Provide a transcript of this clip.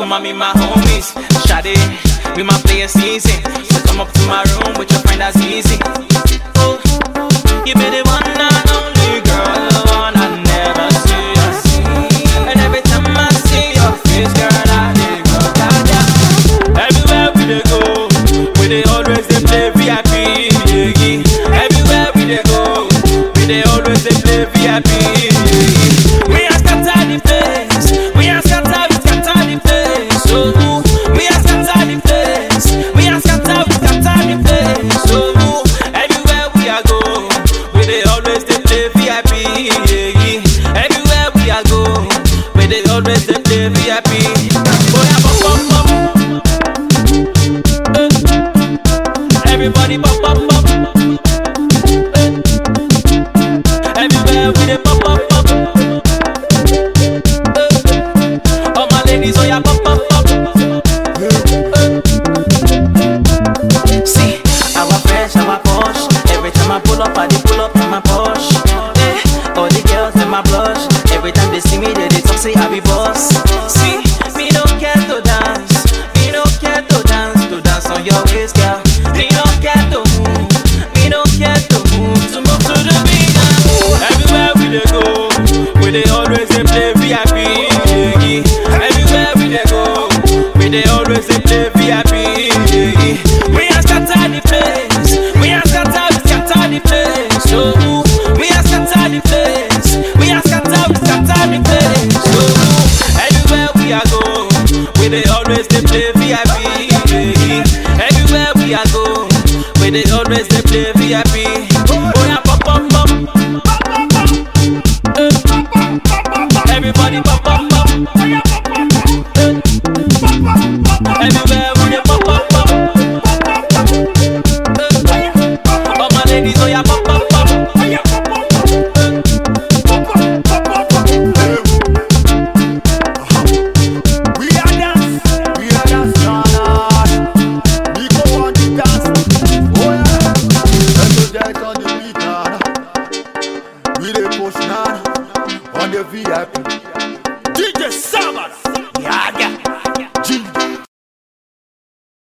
come on, me my homies. Shady, it, we my players season. So come up to my room with your friend, that's easy. present day VIP. Boy, I bump, bump, bump. bum. Eh. Everybody bump. they always in the VIP. We are scatter the place. We are scatter, we scatter the place. So oh, we are scatter the place. We are scatter, we scatter the place. So oh, anywhere we are go, we they always they play VIP. Everywhere we are go, we they always they play VIP. Oh yeah, pop, pop, pop. Everybody pop. Vieira. DJ Samara e DJ